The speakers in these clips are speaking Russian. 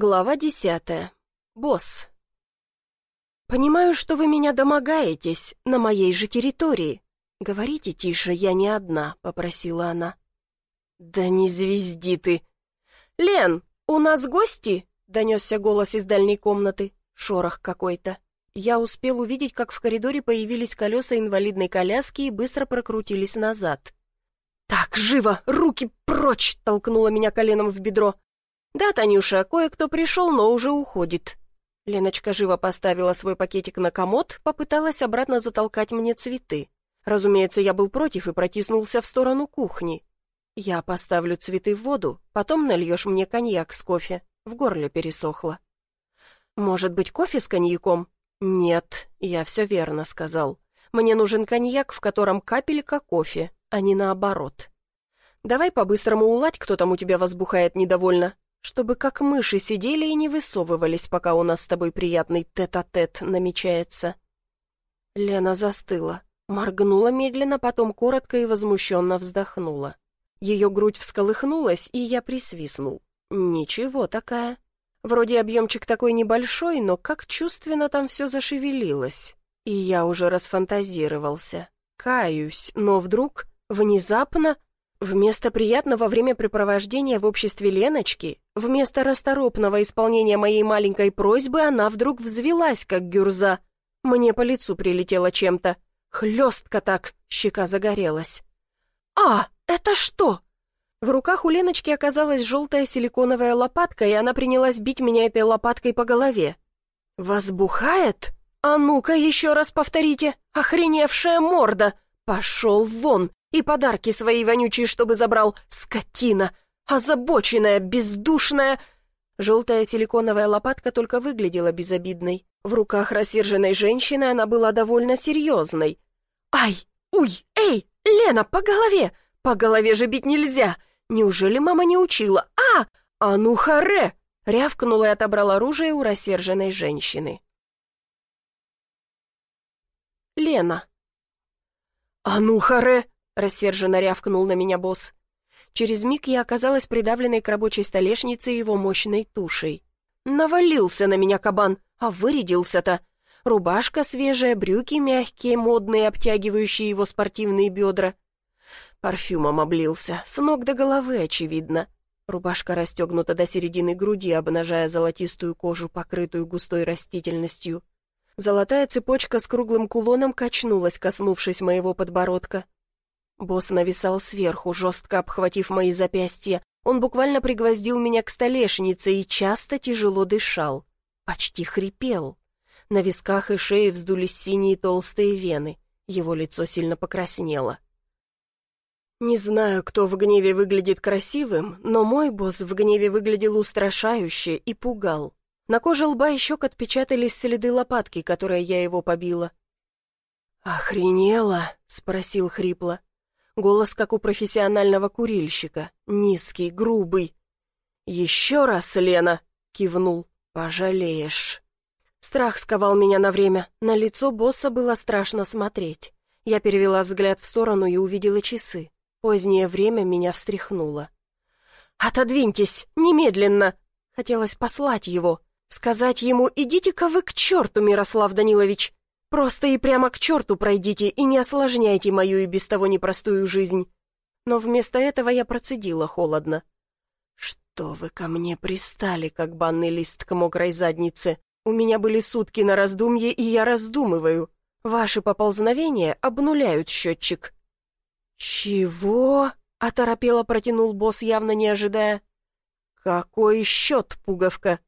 Глава десятая. Босс. «Понимаю, что вы меня домогаетесь на моей же территории. Говорите тише, я не одна», — попросила она. «Да не звезди ты!» «Лен, у нас гости?» — донесся голос из дальней комнаты. Шорох какой-то. Я успел увидеть, как в коридоре появились колеса инвалидной коляски и быстро прокрутились назад. «Так, живо! Руки прочь!» — толкнула меня коленом в бедро. «Да, Танюша, кое-кто пришел, но уже уходит». Леночка живо поставила свой пакетик на комод, попыталась обратно затолкать мне цветы. Разумеется, я был против и протиснулся в сторону кухни. «Я поставлю цветы в воду, потом нальешь мне коньяк с кофе». В горле пересохло. «Может быть, кофе с коньяком?» «Нет, я все верно сказал. Мне нужен коньяк, в котором капелька кофе, а не наоборот. Давай по-быстрому уладь, кто там у тебя возбухает недовольно чтобы как мыши сидели и не высовывались, пока у нас с тобой приятный тет-а-тет -тет намечается». Лена застыла, моргнула медленно, потом коротко и возмущенно вздохнула. Ее грудь всколыхнулась, и я присвистнул. «Ничего такая. Вроде объемчик такой небольшой, но как чувственно там все зашевелилось. И я уже расфантазировался. Каюсь, но вдруг, внезапно, Вместо приятного времяпрепровождения в обществе Леночки, вместо расторопного исполнения моей маленькой просьбы, она вдруг взвелась, как гюрза. Мне по лицу прилетело чем-то. Хлестко так, щека загорелась. «А, это что?» В руках у Леночки оказалась желтая силиконовая лопатка, и она принялась бить меня этой лопаткой по голове. «Возбухает? А ну-ка еще раз повторите! Охреневшая морда! Пошел вон! И подарки свои вонючие, чтобы забрал. Скотина! Озабоченная, бездушная!» Желтая силиконовая лопатка только выглядела безобидной. В руках рассерженной женщины она была довольно серьезной. «Ай! Уй! Эй! Лена, по голове! По голове же бить нельзя! Неужели мама не учила? А! А ну харе!» Рявкнула и отобрал оружие у рассерженной женщины. Лена. «А ну харе!» Рассерженно рявкнул на меня босс. Через миг я оказалась придавленной к рабочей столешнице его мощной тушей. Навалился на меня кабан, а вырядился-то. Рубашка свежая, брюки мягкие, модные, обтягивающие его спортивные бедра. Парфюмом облился, с ног до головы, очевидно. Рубашка расстегнута до середины груди, обнажая золотистую кожу, покрытую густой растительностью. Золотая цепочка с круглым кулоном качнулась, коснувшись моего подбородка. Босс нависал сверху, жестко обхватив мои запястья. Он буквально пригвоздил меня к столешнице и часто тяжело дышал. Почти хрипел. На висках и шее вздулись синие толстые вены. Его лицо сильно покраснело. Не знаю, кто в гневе выглядит красивым, но мой босс в гневе выглядел устрашающе и пугал. На коже лба и щек отпечатались следы лопатки, которой я его побила. «Охренела?» — спросил хрипло. Голос, как у профессионального курильщика, низкий, грубый. «Еще раз, Лена!» — кивнул. «Пожалеешь». Страх сковал меня на время. На лицо босса было страшно смотреть. Я перевела взгляд в сторону и увидела часы. Позднее время меня встряхнуло. «Отодвиньтесь! Немедленно!» Хотелось послать его. Сказать ему «Идите-ка вы к черту, Мирослав Данилович!» Просто и прямо к черту пройдите и не осложняйте мою и без того непростую жизнь. Но вместо этого я процедила холодно. Что вы ко мне пристали, как банный лист к мокрой заднице? У меня были сутки на раздумье, и я раздумываю. Ваши поползновения обнуляют счетчик. Чего? — оторопело протянул босс, явно не ожидая. «Какой счет, пуговка?»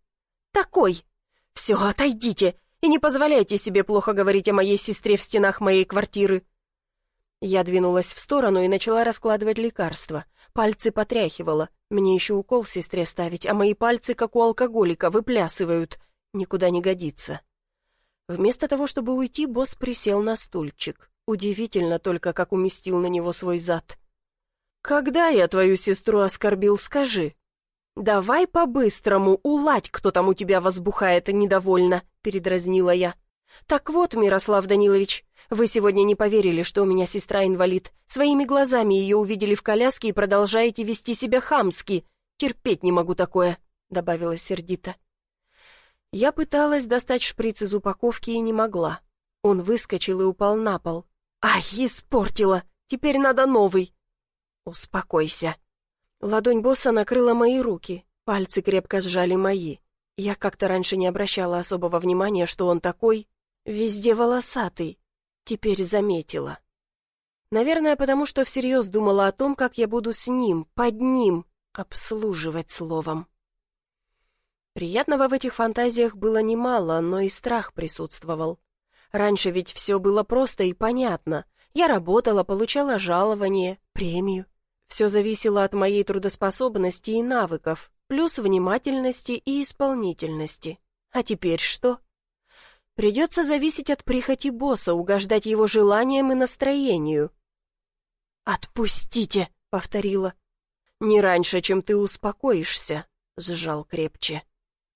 «Такой! Все, отойдите! И не позволяйте себе плохо говорить о моей сестре в стенах моей квартиры». Я двинулась в сторону и начала раскладывать лекарства. Пальцы потряхивала. Мне еще укол сестре ставить, а мои пальцы, как у алкоголика, выплясывают. Никуда не годится. Вместо того, чтобы уйти, босс присел на стульчик. Удивительно только, как уместил на него свой зад. «Когда я твою сестру оскорбил, скажи?» «Давай по-быстрому, уладь, кто там у тебя возбухает недовольно», — передразнила я. «Так вот, Мирослав Данилович, вы сегодня не поверили, что у меня сестра инвалид. Своими глазами ее увидели в коляске и продолжаете вести себя хамски. Терпеть не могу такое», — добавила сердито. Я пыталась достать шприц из упаковки и не могла. Он выскочил и упал на пол. «Ай, испортила! Теперь надо новый!» «Успокойся!» Ладонь босса накрыла мои руки, пальцы крепко сжали мои. Я как-то раньше не обращала особого внимания, что он такой, везде волосатый. Теперь заметила. Наверное, потому что всерьез думала о том, как я буду с ним, под ним, обслуживать словом. Приятного в этих фантазиях было немало, но и страх присутствовал. Раньше ведь все было просто и понятно. Я работала, получала жалование, премию. Все зависело от моей трудоспособности и навыков, плюс внимательности и исполнительности. А теперь что? Придется зависеть от прихоти босса, угождать его желаниям и настроению. «Отпустите!» — повторила. «Не раньше, чем ты успокоишься», — сжал крепче.